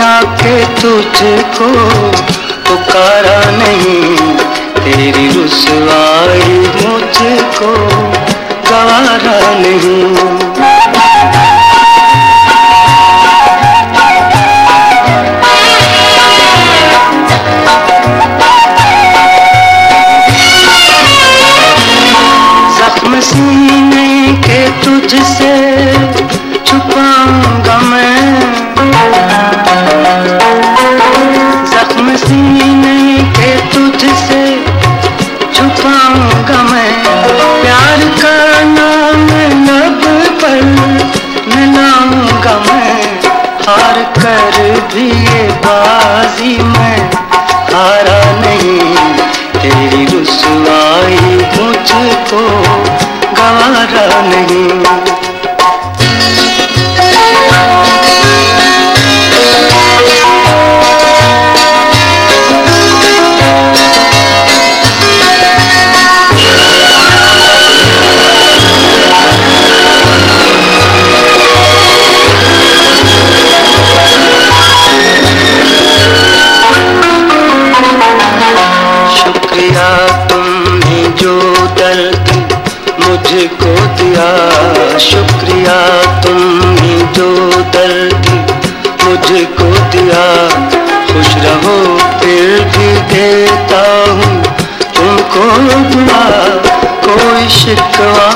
आके तुझको पुकारा नहीं। तेरी रुसवाई मुझको गवारा नहीं। सीने के तुझसे छुपाऊँगा कर दिए बाजी मैं। जो दर्द मुझको दिया। शुक्रिया तुमने जो दर्द मुझको दिया। खुश रहो फिर भी देता हूँ। तुमको दुआ कोई शिकवा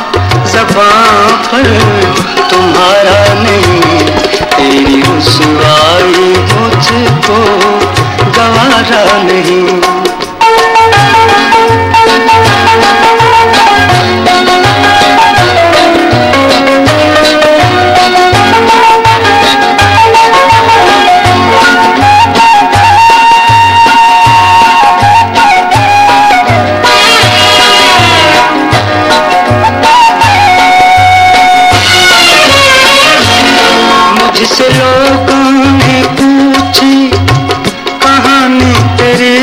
जबां पर। तुम्हारा नहीं, तेरी रुसवाई मुझको गवारा नहीं। लोगों ने पूछी, कहानी तेरी।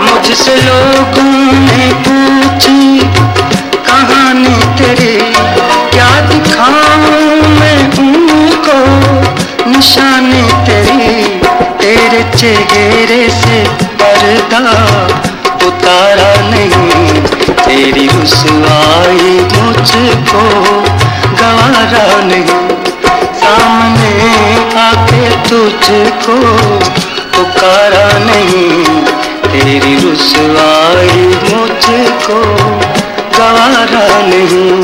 मुझसे लोगों ने पूछी, कहानी तेरी। क्या मैं तेरी। तेरे चेहरे से पर्दा उतारा नहीं, तेरी मुझको गवारा नहीं सामने आके तुझको पुकारा नहीं। तेरी रुसवाई मुझको गवारा नहीं।